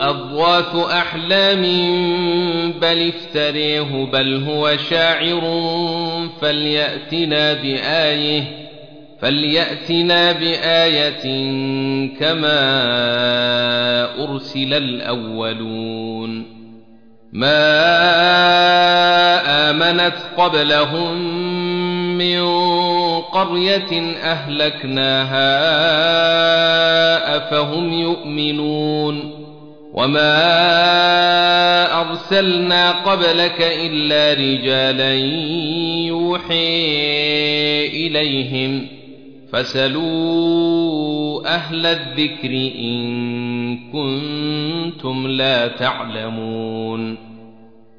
أضواث أحلام بل افتريه بل هو شاعر فليأتنا بآية فليأتنا بآية كما أرسل الأولون ما آمنت قبلهم من قرية أهلكناها أفهم يؤمنون وما أرسلنا قبلك إلا رجالا يوحي إليهم فسلوا أهل الذكر إن كنتم لا تعلمون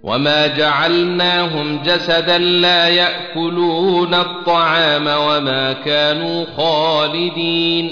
وما جعلناهم جسدا لا يأكلون الطعام وما كانوا خالدين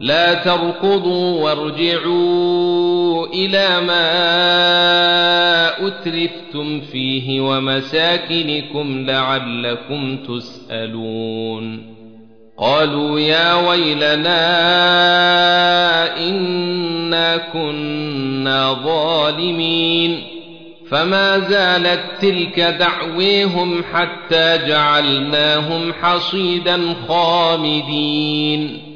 لا تركضوا وارجعوا إلى ما أترفتم فيه ومساكنكم لعلكم تسألون. قالوا يا ويلنا إنا كنا ظالمين. فما زالت تلك دعويهم حتى جعلناهم حصيدا خامدين.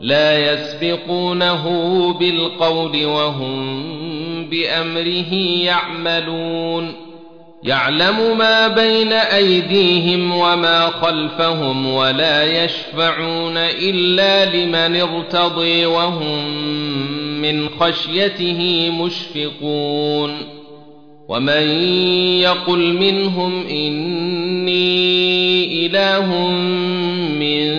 لا يسبقونه بالقول وهم بأمره يعملون. يعلم ما بين أيديهم وما خلفهم ولا يشفعون إلا لمن ارتضي وهم من خشيته مشفقون. ومن يقل منهم إني إله من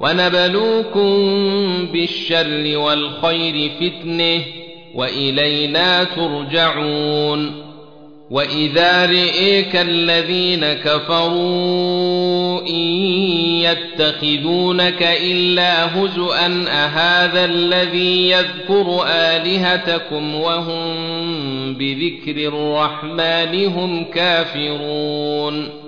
ونبلوكم بالشر والخير فتنه وإلينا ترجعون وإذا رئيك الذين كفروا إن يتخذونك إلا هزءا أهذا الذي يذكر آلهتكم وهم بذكر الرحمن هم كافرون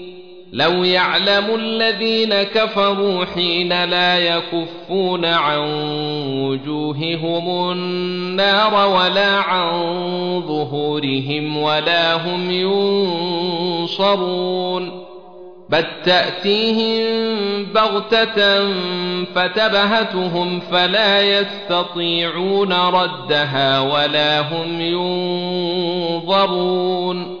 لو يعلم الذين كفروا حين لا يكفون عن وجوههم النار ولا عن ظهورهم ولا هم ينصرون بل تأتيهم بغتة فتبهتهم فلا يستطيعون ردها ولا هم ينظرون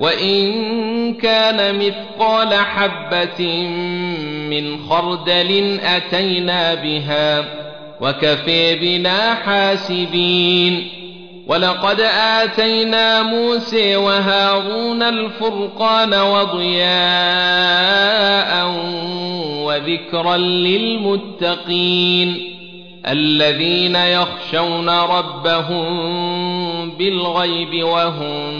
وإن كان مثقال حبة من خردل أتينا بها وكفي بنا حاسبين ولقد آتينا موسى وهارون الفرقان وضياء وذكرا للمتقين الذين يخشون ربهم بالغيب وهم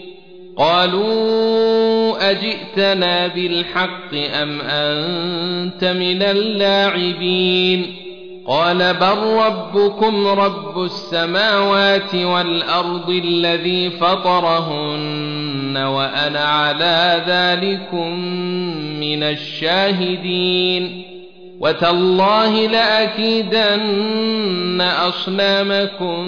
قالوا أجئتنا بالحق أم أنت من اللاعبين قال بل ربكم رب السماوات والأرض الذي فطرهن وأنا على ذلكم من الشاهدين وتالله لأكيدن أصنامكم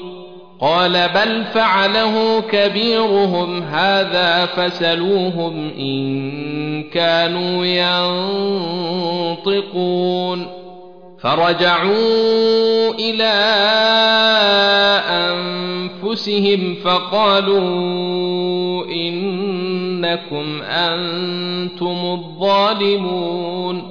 قال بل فعله كبيرهم هذا فسلوهم إن كانوا ينطقون. فرجعوا إلى أنفسهم فقالوا إنكم أنتم الظالمون.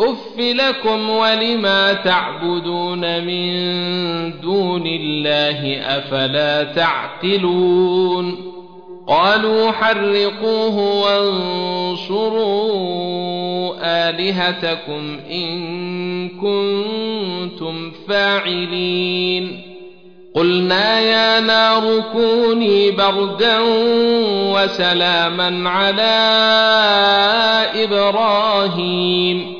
اف لكم ولما تعبدون من دون الله افلا تعقلون قالوا حرقوه وانصروا الهتكم ان كنتم فاعلين قلنا يا نار كوني بردا وسلاما على إبراهيم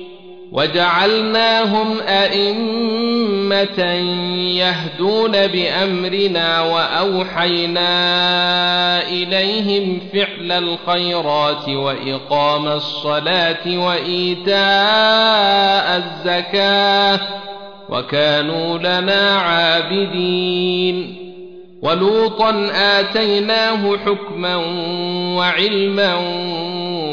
وجعلناهم أئمة يهدون بأمرنا وأوحينا إليهم فعل الخيرات وإقام الصلاة وإيتاء الزكاة وكانوا لنا عابدين ولوطا آتيناه حكما وعلما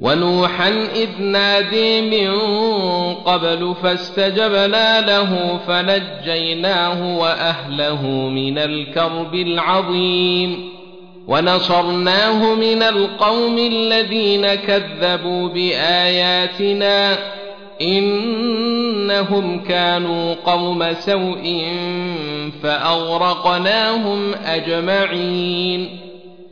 ونوحا إذ نادي من قبل فاستجبنا له فنجيناه وأهله من الكرب العظيم ونصرناه من القوم الذين كذبوا بآياتنا إنهم كانوا قوم سوء فأغرقناهم أجمعين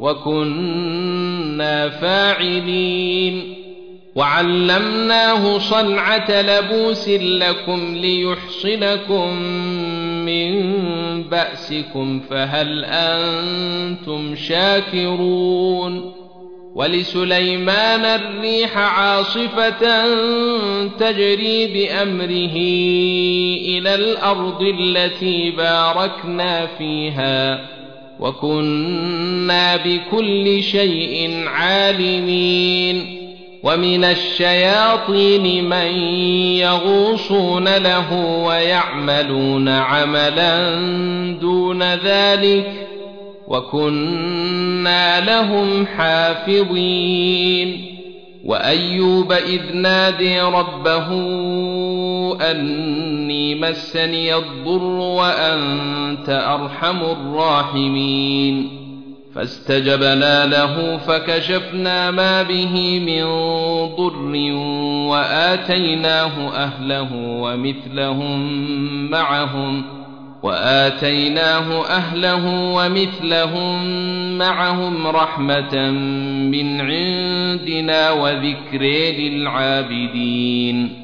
وكنا فاعلين. وعلمناه صنعة لبوس لكم ليحصنكم من بأسكم فهل أنتم شاكرون؟ ولسليمان الريح عاصفة تجري بأمره إلى الأرض التي باركنا فيها. وكنا بكل شيء عالمين ومن الشياطين من يغوصون له ويعملون عملا دون ذلك وكنا لهم حافظين وأيوب إذ نادي ربه أني مسني الضر وأنت أرحم الراحمين. فاستجبنا له فكشفنا ما به من ضر وآتيناه أهله ومثلهم معهم وآتيناه أهله ومثلهم معهم رحمة من عندنا وذكر للعابدين.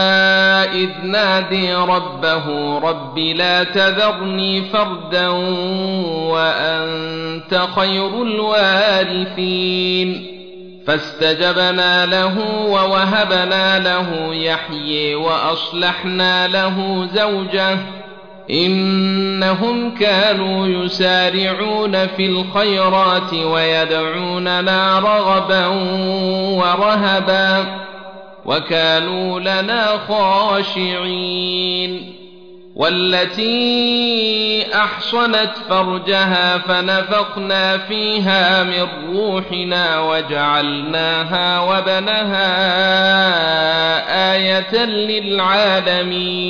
اذ نادي ربه رب لا تذرني فردا وانت خير الوارثين فاستجبنا له ووهبنا له يحيي واصلحنا له زوجه انهم كانوا يسارعون في الخيرات ويدعوننا رغبا ورهبا وكانوا لنا خاشعين. والتي أحصنت فرجها فنفخنا فيها من روحنا وجعلناها وبنها آية للعالمين.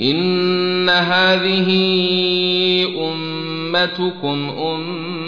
إن هذه أمتكم أمة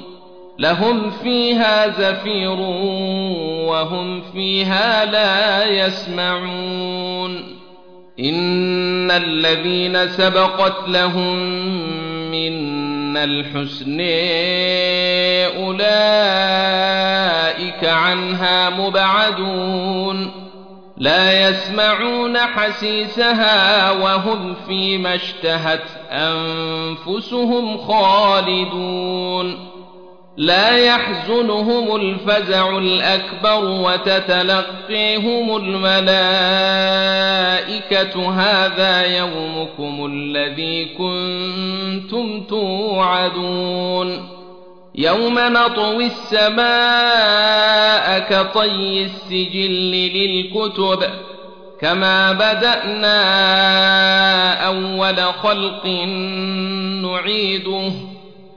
لهم فيها زفير وهم فيها لا يسمعون. إن الذين سبقت لهم من الحسن أولئك عنها مبعدون. لا يسمعون حسيسها وهم فيما اشتهت أنفسهم خالدون. لا يحزنهم الفزع الأكبر وتتلقيهم الملائكة هذا يومكم الذي كنتم توعدون يوم نطوي السماء كطي السجل للكتب كما بدأنا أول خلق نعيده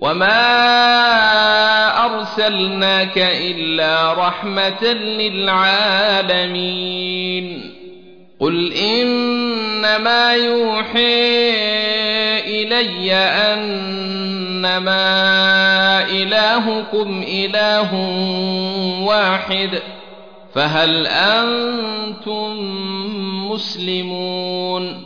وما أرسلناك إلا رحمة للعالمين قل إنما يوحي إلي أنما إلهكم إله واحد فهل أنتم مسلمون